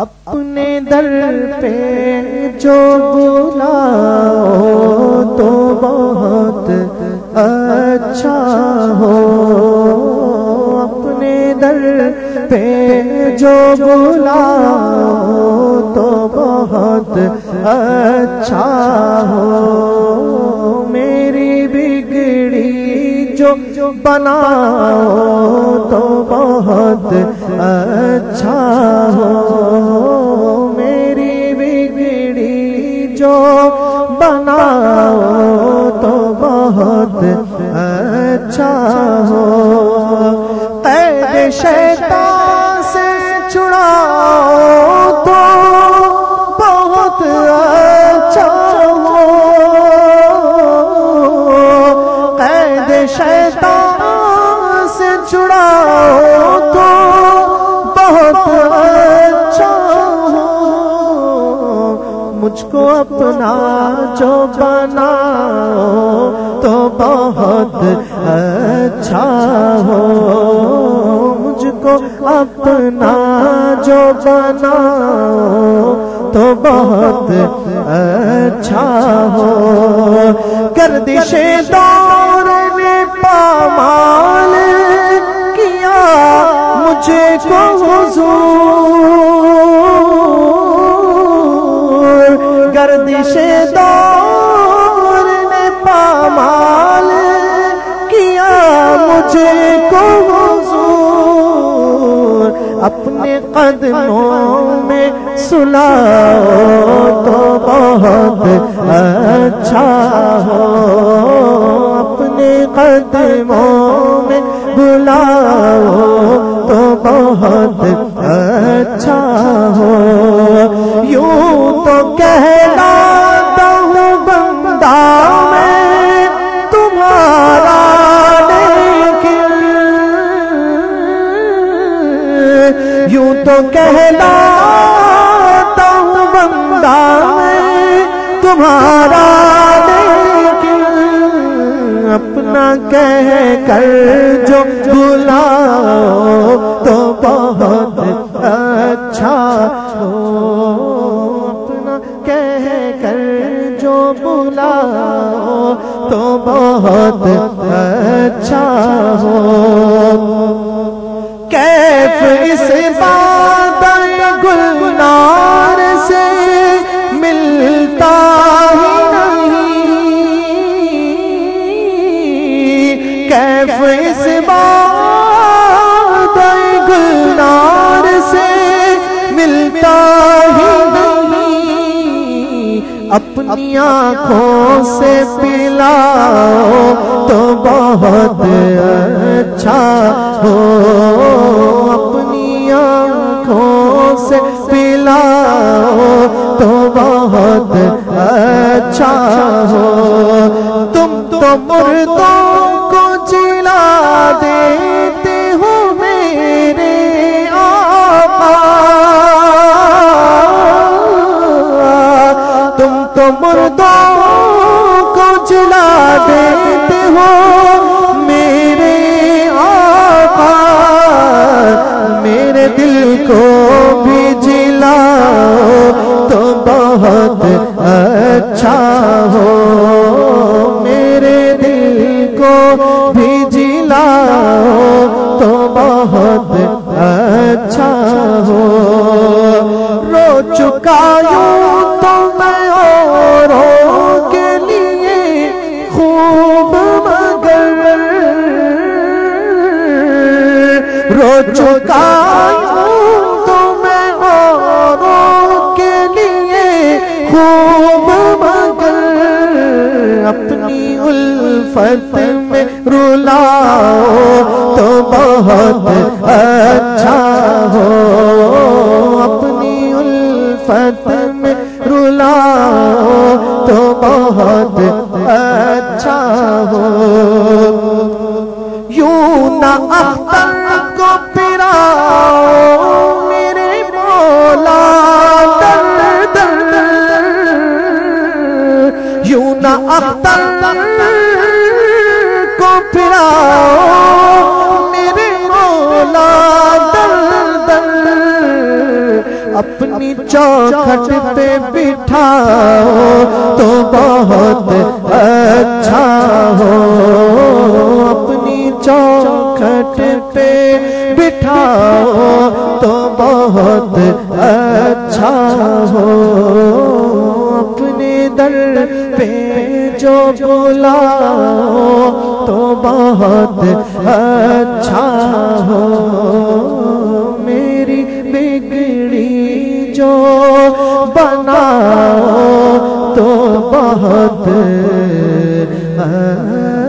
اپنے در پہ جو بلاؤ تو بہت اچھا ہو۔ اپنے در پہ جو بلاؤ تو بہت اچھا ہو۔ میری بگڑی جو بناؤ تو بہت شیطان سے چھڑاؤ تو بہت اچھا ہو۔ قید شیطان سے چھڑاؤ تو بہت اچھا ہو۔ مجھ کو اپنا جو بناؤ تو بہت اچھا ہو۔ اپنا جو بناؤ تو بہت اچھا ہو۔ گردش دور نے پامال کیا مجھے کو حضور۔ گردش دور نے پامال کیا مجھے کو قدموں میں سلا تو بہت اچھا ہو۔ اپنے قدموں میں بلاؤ تو بہت اچھا تو کہلاتا ہوں بندہ میں، تمہارا لیکن اپنا کہہ کر جو بلاؤ تو بہت اچھا ہو۔ اپنا کہہ کر جو بلاؤ تو بہت اچھا ہو۔ اس بات گلنار سے ملتا نہیں۔ کیف اس بات اپنی آنکھوں سے پلاؤ تو بہت اچھا ہو۔ اپنی آنکھوں سے پلاؤ تو بہت اچھا ہو۔ تم تو مردوں کو جلا دیتے ہو میرے آقا، میرے دل کو بھی جلاؤ تو بہت اچھا ہو۔ میرے دل کو بھی جلاؤ تو بہت اچھا رو چکا اوروں کے لیے خوب مگر اپنی الفت میں رلاؤ تو بہت اچھا ہو۔ اپنی الفت میں رلاؤ تو بہت اچھا ہو۔ یوں نہ اختر کو پراؤ میرے مولا، در در، یوں نہ اختر کو پراؤ میرے مولا، در در، اپنی چوکھٹ پہ بٹھاؤ تو بہت اچھا ہو۔ اپنی چوکھٹ پہ بٹھاؤ تو بہت اچھا ہو۔ اپنے در پہ جو بولا تو بہت اچھا ہو۔ میری بگڑی جو بنا تو بہت اچھا